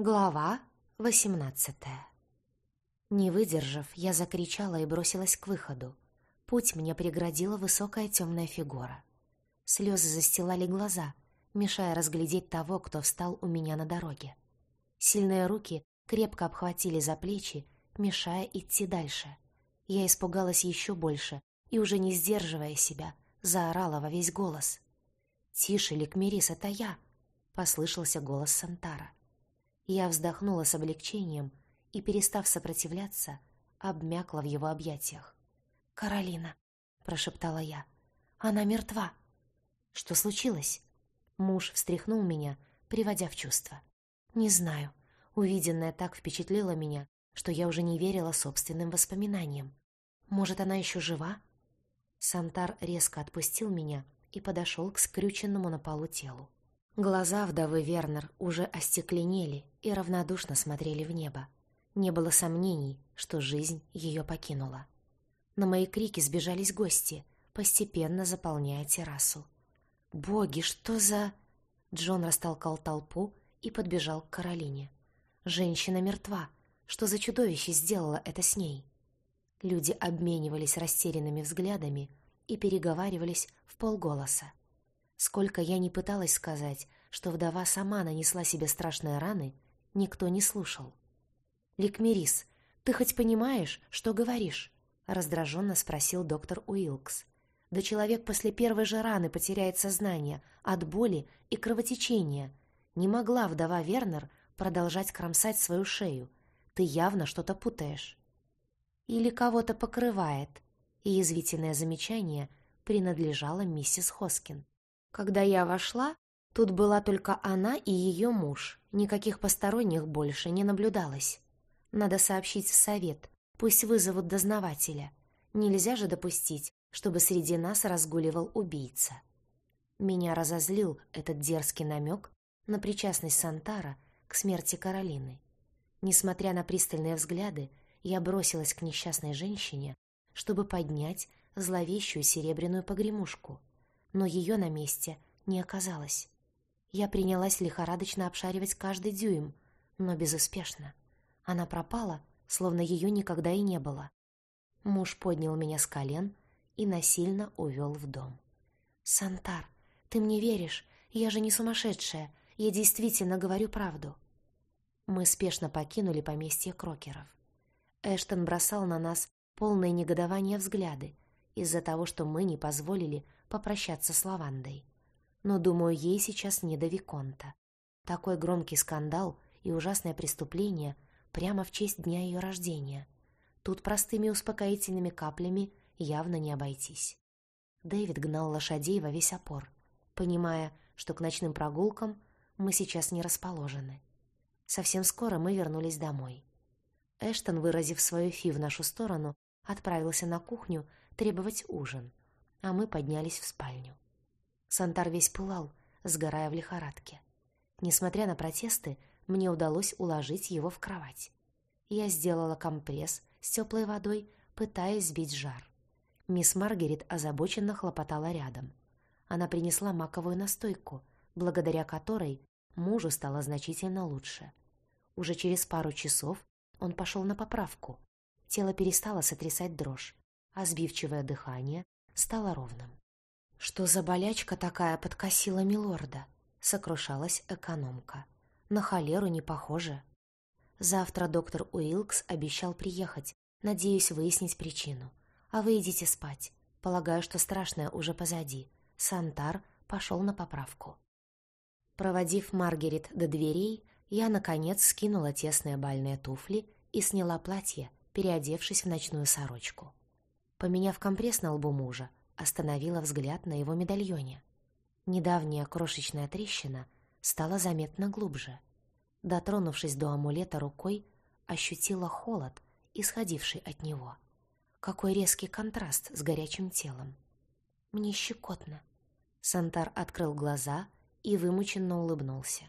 Глава восемнадцатая Не выдержав, я закричала и бросилась к выходу. Путь мне преградила высокая темная фигура. Слезы застилали глаза, мешая разглядеть того, кто встал у меня на дороге. Сильные руки крепко обхватили за плечи, мешая идти дальше. Я испугалась еще больше и, уже не сдерживая себя, заорала во весь голос. «Тише, Ликмерис, это я!» — послышался голос Сантара. Я вздохнула с облегчением и, перестав сопротивляться, обмякла в его объятиях. «Каролина», — прошептала я, — «она мертва». «Что случилось?» Муж встряхнул меня, приводя в чувство. «Не знаю. Увиденное так впечатлило меня, что я уже не верила собственным воспоминаниям. Может, она еще жива?» Сантар резко отпустил меня и подошел к скрюченному на полу телу. Глаза вдовы Вернер уже остекленели и равнодушно смотрели в небо. Не было сомнений, что жизнь ее покинула. На мои крики сбежались гости, постепенно заполняя террасу. «Боги, что за...» Джон растолкал толпу и подбежал к Каролине. «Женщина мертва. Что за чудовище сделало это с ней?» Люди обменивались растерянными взглядами и переговаривались в полголоса. Сколько я не пыталась сказать, что вдова сама нанесла себе страшные раны, никто не слушал. «Ликмерис, ты хоть понимаешь, что говоришь?» — раздраженно спросил доктор Уилкс. «Да человек после первой же раны потеряет сознание от боли и кровотечения. Не могла вдова Вернер продолжать кромсать свою шею. Ты явно что-то путаешь». «Или кого-то покрывает», и язвительное замечание принадлежало миссис Хоскин. Когда я вошла, тут была только она и ее муж. Никаких посторонних больше не наблюдалось. Надо сообщить в совет, пусть вызовут дознавателя. Нельзя же допустить, чтобы среди нас разгуливал убийца. Меня разозлил этот дерзкий намек на причастность Сантара к смерти Каролины. Несмотря на пристальные взгляды, я бросилась к несчастной женщине, чтобы поднять зловещую серебряную погремушку, но ее на месте не оказалось. Я принялась лихорадочно обшаривать каждый дюйм, но безуспешно. Она пропала, словно ее никогда и не было. Муж поднял меня с колен и насильно увел в дом. «Сантар, ты мне веришь? Я же не сумасшедшая. Я действительно говорю правду». Мы спешно покинули поместье Крокеров. Эштон бросал на нас полное негодование взгляды из-за того, что мы не позволили попрощаться с Лавандой. Но, думаю, ей сейчас не до Виконта. Такой громкий скандал и ужасное преступление прямо в честь дня ее рождения. Тут простыми успокоительными каплями явно не обойтись. Дэвид гнал лошадей во весь опор, понимая, что к ночным прогулкам мы сейчас не расположены. Совсем скоро мы вернулись домой. Эштон, выразив свою фи в нашу сторону, отправился на кухню требовать ужин, а мы поднялись в спальню. Сантар весь пылал, сгорая в лихорадке. Несмотря на протесты, мне удалось уложить его в кровать. Я сделала компресс с теплой водой, пытаясь сбить жар. Мисс Маргарет озабоченно хлопотала рядом. Она принесла маковую настойку, благодаря которой мужу стало значительно лучше. Уже через пару часов он пошел на поправку. Тело перестало сотрясать дрожь, а сбивчивое дыхание стало ровным. «Что за болячка такая подкосила милорда?» — сокрушалась экономка. «На холеру не похоже». «Завтра доктор Уилкс обещал приехать, надеюсь выяснить причину. А вы идите спать. Полагаю, что страшное уже позади. Сантар пошел на поправку». Проводив Маргарет до дверей, я, наконец, скинула тесные бальные туфли и сняла платье, переодевшись в ночную сорочку. Поменяв компресс на лбу мужа, остановила взгляд на его медальоне. Недавняя крошечная трещина стала заметно глубже. Дотронувшись до амулета рукой, ощутила холод, исходивший от него. Какой резкий контраст с горячим телом. Мне щекотно. Сантар открыл глаза и вымученно улыбнулся.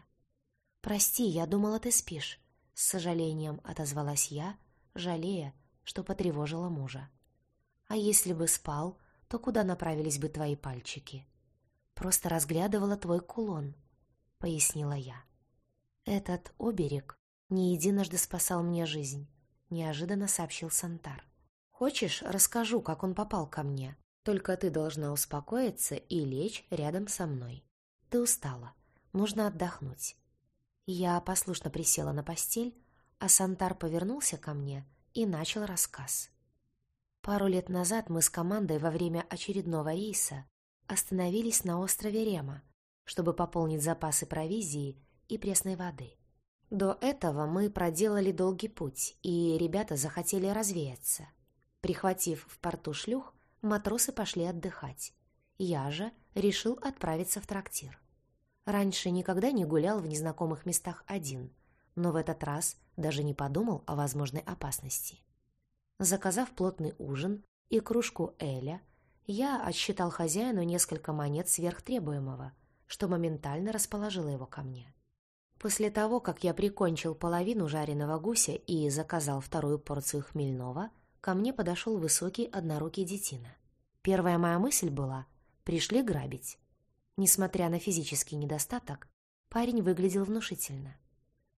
«Прости, я думала, ты спишь», — с сожалением отозвалась я, жалея, что потревожила мужа. «А если бы спал, то куда направились бы твои пальчики?» «Просто разглядывала твой кулон», — пояснила я. «Этот оберег Не единожды спасал мне жизнь, неожиданно сообщил Сантар. Хочешь, расскажу, как он попал ко мне? Только ты должна успокоиться и лечь рядом со мной. Ты устала, нужно отдохнуть. Я послушно присела на постель, а Сантар повернулся ко мне и начал рассказ. Пару лет назад мы с командой во время очередного рейса остановились на острове Рема, чтобы пополнить запасы провизии и пресной воды. До этого мы проделали долгий путь, и ребята захотели развеяться. Прихватив в порту шлюх, матросы пошли отдыхать. Я же решил отправиться в трактир. Раньше никогда не гулял в незнакомых местах один, но в этот раз даже не подумал о возможной опасности. Заказав плотный ужин и кружку Эля, я отсчитал хозяину несколько монет сверхтребуемого, что моментально расположило его ко мне. После того, как я прикончил половину жареного гуся и заказал вторую порцию хмельного, ко мне подошел высокий однорукий детина. Первая моя мысль была «пришли грабить». Несмотря на физический недостаток, парень выглядел внушительно.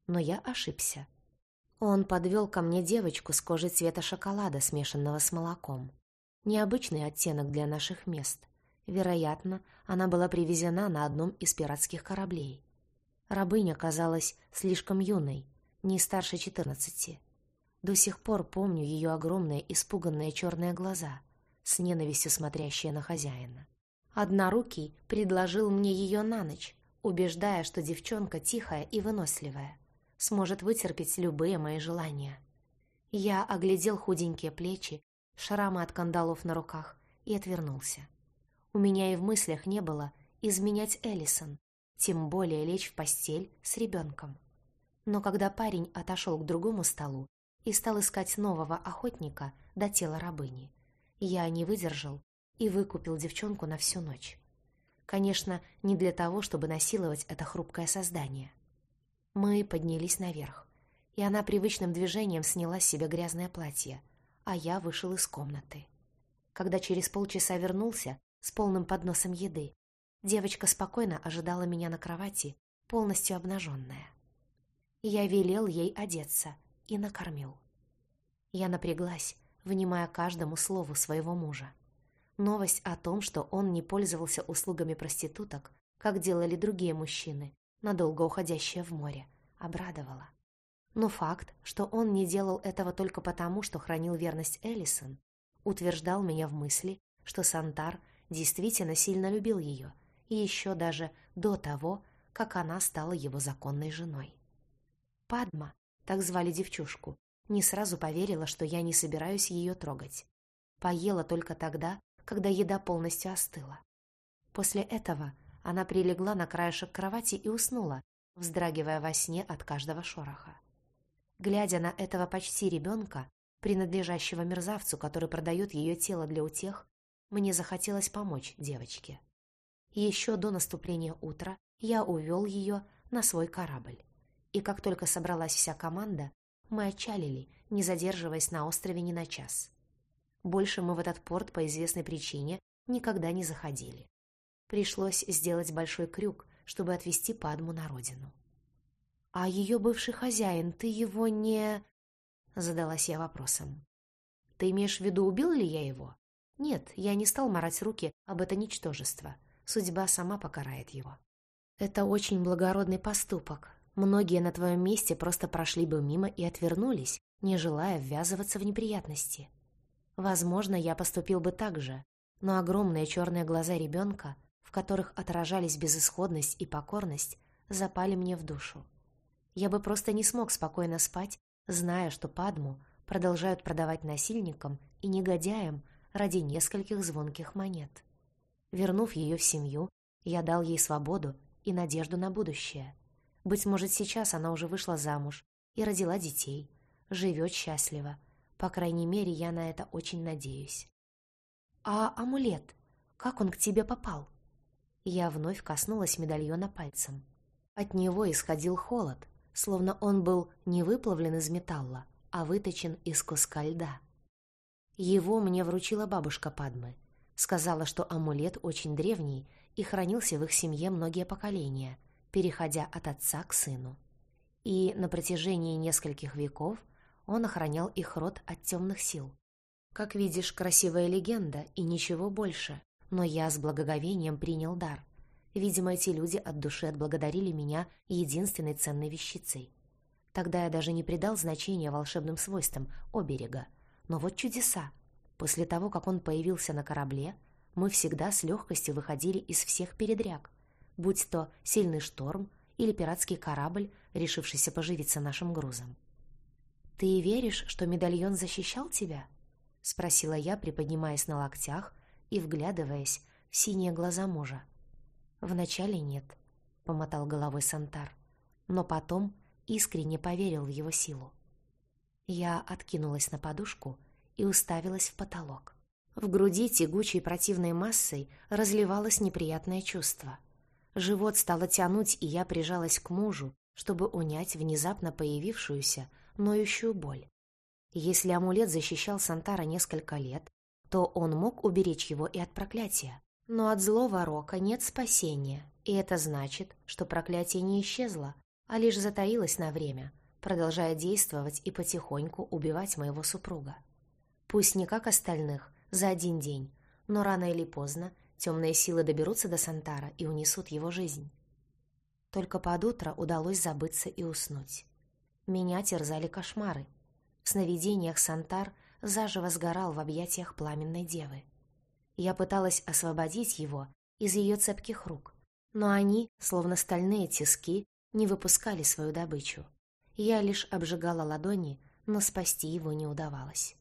Но я ошибся. Он подвел ко мне девочку с кожей цвета шоколада, смешанного с молоком. Необычный оттенок для наших мест. Вероятно, она была привезена на одном из пиратских кораблей. Рабыня казалась слишком юной, не старше четырнадцати. До сих пор помню ее огромные испуганные черные глаза, с ненавистью смотрящие на хозяина. Однорукий предложил мне ее на ночь, убеждая, что девчонка тихая и выносливая сможет вытерпеть любые мои желания. Я оглядел худенькие плечи, шрамы от кандалов на руках и отвернулся. У меня и в мыслях не было изменять Эллисон, тем более лечь в постель с ребенком. Но когда парень отошел к другому столу и стал искать нового охотника до тела рабыни, я не выдержал и выкупил девчонку на всю ночь. Конечно, не для того, чтобы насиловать это хрупкое создание. Мы поднялись наверх, и она привычным движением сняла с себя грязное платье, а я вышел из комнаты. Когда через полчаса вернулся с полным подносом еды, девочка спокойно ожидала меня на кровати, полностью обнаженная. Я велел ей одеться и накормил. Я напряглась, внимая каждому слову своего мужа. Новость о том, что он не пользовался услугами проституток, как делали другие мужчины, надолго уходящая в море, обрадовала. Но факт, что он не делал этого только потому, что хранил верность Эллисон, утверждал меня в мысли, что Сантар действительно сильно любил ее, и еще даже до того, как она стала его законной женой. Падма, так звали девчушку, не сразу поверила, что я не собираюсь ее трогать. Поела только тогда, когда еда полностью остыла. После этого она прилегла на краешек кровати и уснула, вздрагивая во сне от каждого шороха. Глядя на этого почти ребенка, принадлежащего мерзавцу, который продает ее тело для утех, мне захотелось помочь девочке. Еще до наступления утра я увел ее на свой корабль. И как только собралась вся команда, мы отчалили, не задерживаясь на острове ни на час. Больше мы в этот порт по известной причине никогда не заходили. Пришлось сделать большой крюк, чтобы отвезти Падму на родину. «А ее бывший хозяин, ты его не...» Задалась я вопросом. «Ты имеешь в виду, убил ли я его?» «Нет, я не стал марать руки об это ничтожество. Судьба сама покарает его». «Это очень благородный поступок. Многие на твоем месте просто прошли бы мимо и отвернулись, не желая ввязываться в неприятности. Возможно, я поступил бы так же, но огромные черные глаза ребенка в которых отражались безысходность и покорность, запали мне в душу. Я бы просто не смог спокойно спать, зная, что Падму продолжают продавать насильникам и негодяям ради нескольких звонких монет. Вернув ее в семью, я дал ей свободу и надежду на будущее. Быть может, сейчас она уже вышла замуж и родила детей, живет счастливо. По крайней мере, я на это очень надеюсь. «А амулет? Как он к тебе попал?» Я вновь коснулась медальона пальцем. От него исходил холод, словно он был не выплавлен из металла, а выточен из куска льда. Его мне вручила бабушка Падмы. Сказала, что амулет очень древний и хранился в их семье многие поколения, переходя от отца к сыну. и на протяжении нескольких веков он охранял их род от темных сил. Как видишь, красивая легенда и ничего больше, но я с благоговением принял дар. Видимо, эти люди от души отблагодарили меня единственной ценной вещицей. Тогда я даже не придал значения волшебным свойствам оберега. Но вот чудеса. После того, как он появился на корабле, мы всегда с легкостью выходили из всех передряг, будь то сильный шторм или пиратский корабль, решившийся поживиться нашим грузом. «Ты веришь, что медальон защищал тебя?» — спросила я, приподнимаясь на локтях и вглядываясь в синие глаза мужа. «Вначале нет», — помотал головой Сантар, но потом искренне поверил в его силу. Я откинулась на подушку и уставилась в потолок. В груди тягучей противной массой разливалось неприятное чувство. Живот стало тянуть, и я прижалась к мужу, чтобы унять внезапно появившуюся, ноющую боль. Если амулет защищал Сантара несколько лет, то он мог уберечь его и от проклятия. Но от злого рока нет спасения, и это значит, что проклятие не исчезло, а лишь затаилось на время, продолжая действовать и потихоньку убивать моего супруга. Пусть не как остальных, за один день, но рано или поздно темные силы доберутся до Сантара и унесут его жизнь. Только под утро удалось забыться и уснуть. Меня терзали кошмары. В сновидениях Сантар заживо сгорал в объятиях пламенной девы. Я пыталась освободить его из ее цепких рук, но они, словно стальные тиски, не выпускали свою добычу. Я лишь обжигала ладони, но спасти его не удавалось.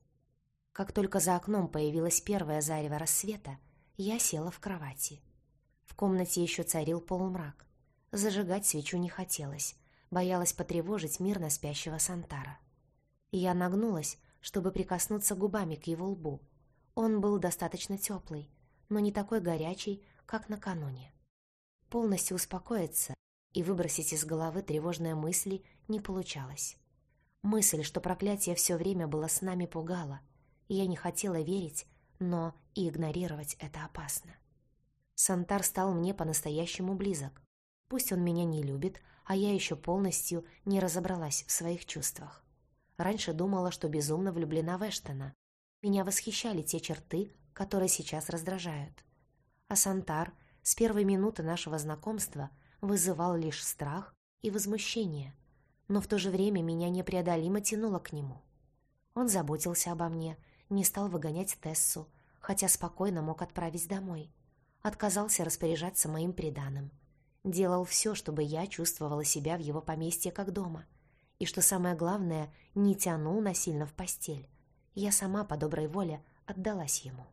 Как только за окном появилась первая зарево рассвета, я села в кровати. В комнате еще царил полумрак. Зажигать свечу не хотелось, боялась потревожить мирно спящего Сантара. Я нагнулась, чтобы прикоснуться губами к его лбу. Он был достаточно теплый, но не такой горячий, как накануне. Полностью успокоиться и выбросить из головы тревожные мысли не получалось. Мысль, что проклятие все время было с нами, пугала. Я не хотела верить, но и игнорировать это опасно. Сантар стал мне по-настоящему близок. Пусть он меня не любит, а я еще полностью не разобралась в своих чувствах. Раньше думала, что безумно влюблена в Эштона. Меня восхищали те черты, которые сейчас раздражают. А Сантар с первой минуты нашего знакомства вызывал лишь страх и возмущение, но в то же время меня непреодолимо тянуло к нему. Он заботился обо мне, не стал выгонять Тессу, хотя спокойно мог отправить домой. Отказался распоряжаться моим приданым. Делал все, чтобы я чувствовала себя в его поместье как дома — и, что самое главное, не тянул насильно в постель. Я сама по доброй воле отдалась ему.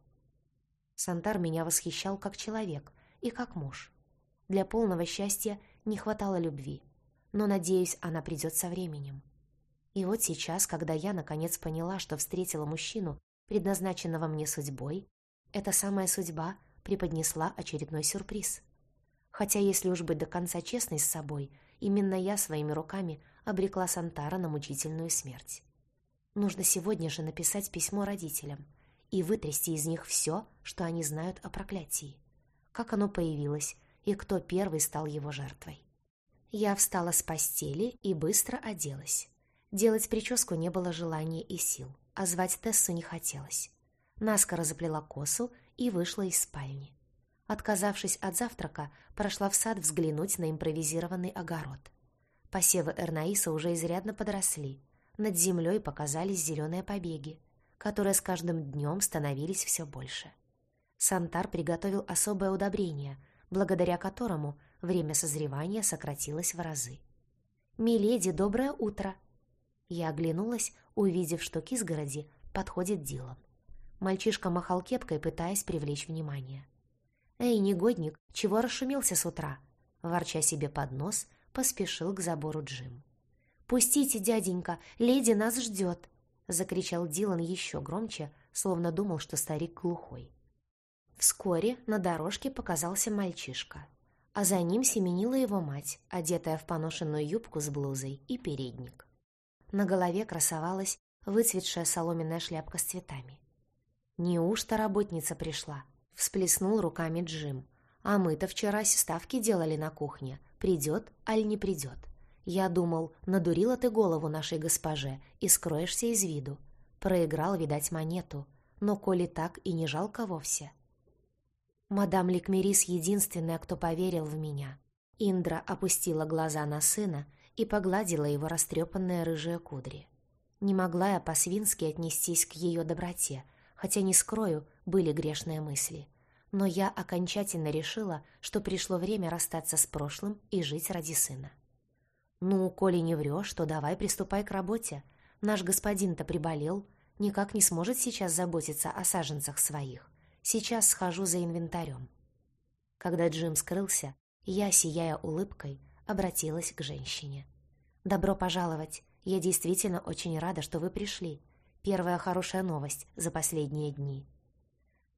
Сантар меня восхищал как человек и как муж. Для полного счастья не хватало любви, но, надеюсь, она придет со временем. И вот сейчас, когда я наконец поняла, что встретила мужчину, предназначенного мне судьбой, эта самая судьба преподнесла очередной сюрприз. Хотя, если уж быть до конца честной с собой, именно я своими руками обрекла Сантара на мучительную смерть. Нужно сегодня же написать письмо родителям и вытрясти из них все, что они знают о проклятии. Как оно появилось и кто первый стал его жертвой. Я встала с постели и быстро оделась. Делать прическу не было желания и сил, а звать Тессу не хотелось. Наскоро заплела косу и вышла из спальни. Отказавшись от завтрака, прошла в сад взглянуть на импровизированный огород – Посевы Эрнаиса уже изрядно подросли. Над землей показались зеленые побеги, которые с каждым днем становились все больше. Сантар приготовил особое удобрение, благодаря которому время созревания сократилось в разы. «Миледи, доброе утро!» Я оглянулась, увидев, что к изгороди подходит Дилан. Мальчишка махал кепкой, пытаясь привлечь внимание. «Эй, негодник, чего расшумелся с утра?» Ворча себе под нос, поспешил к забору Джим. «Пустите, дяденька, леди нас ждет!» — закричал Дилан еще громче, словно думал, что старик глухой. Вскоре на дорожке показался мальчишка, а за ним семенила его мать, одетая в поношенную юбку с блузой и передник. На голове красовалась выцветшая соломенная шляпка с цветами. «Неужто работница пришла?» — всплеснул руками Джим. «А мы-то вчера ставки делали на кухне, придет, аль не придет. Я думал, надурила ты голову нашей госпоже и скроешься из виду. Проиграл, видать, монету. Но коли так и не жалко вовсе. Мадам Ликмерис единственная, кто поверил в меня. Индра опустила глаза на сына и погладила его растрепанные рыжие кудри. Не могла я по-свински отнестись к ее доброте, хотя, не скрою, были грешные мысли. Но я окончательно решила, что пришло время расстаться с прошлым и жить ради сына. «Ну, коли не врешь, то давай приступай к работе. Наш господин-то приболел, никак не сможет сейчас заботиться о саженцах своих. Сейчас схожу за инвентарем». Когда Джим скрылся, я, сияя улыбкой, обратилась к женщине. «Добро пожаловать. Я действительно очень рада, что вы пришли. Первая хорошая новость за последние дни».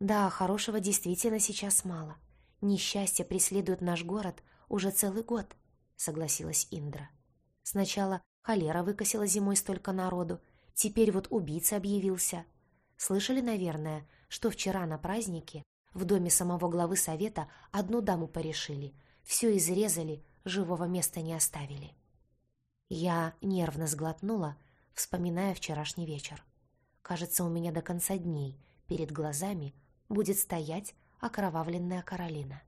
«Да, хорошего действительно сейчас мало. Несчастье преследует наш город уже целый год», — согласилась Индра. «Сначала холера выкосила зимой столько народу, теперь вот убийца объявился. Слышали, наверное, что вчера на празднике в доме самого главы совета одну даму порешили, все изрезали, живого места не оставили». Я нервно сглотнула, вспоминая вчерашний вечер. Кажется, у меня до конца дней перед глазами будет стоять окровавленная Каролина.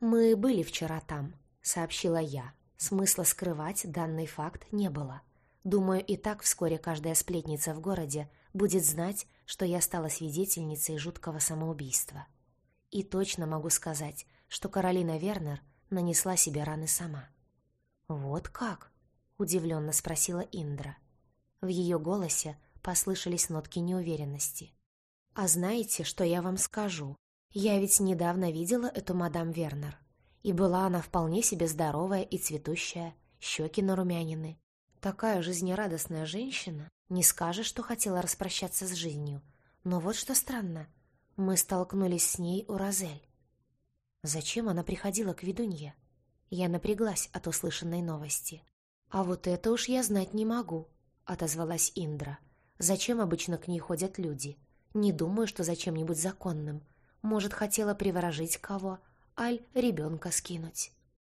«Мы были вчера там», — сообщила я. Смысла скрывать данный факт не было. Думаю, и так вскоре каждая сплетница в городе будет знать, что я стала свидетельницей жуткого самоубийства. И точно могу сказать, что Каролина Вернер нанесла себе раны сама. «Вот как?» — удивленно спросила Индра. В ее голосе послышались нотки неуверенности. «А знаете, что я вам скажу? Я ведь недавно видела эту мадам Вернер. И была она вполне себе здоровая и цветущая, щеки нарумянины. Такая жизнерадостная женщина, не скажешь, что хотела распрощаться с жизнью. Но вот что странно, мы столкнулись с ней у Розель. Зачем она приходила к ведунье? Я напряглась от услышанной новости. «А вот это уж я знать не могу», — отозвалась Индра. «Зачем обычно к ней ходят люди? Не думаю, что зачем-нибудь законным. Может, хотела приворожить кого, аль ребенка скинуть».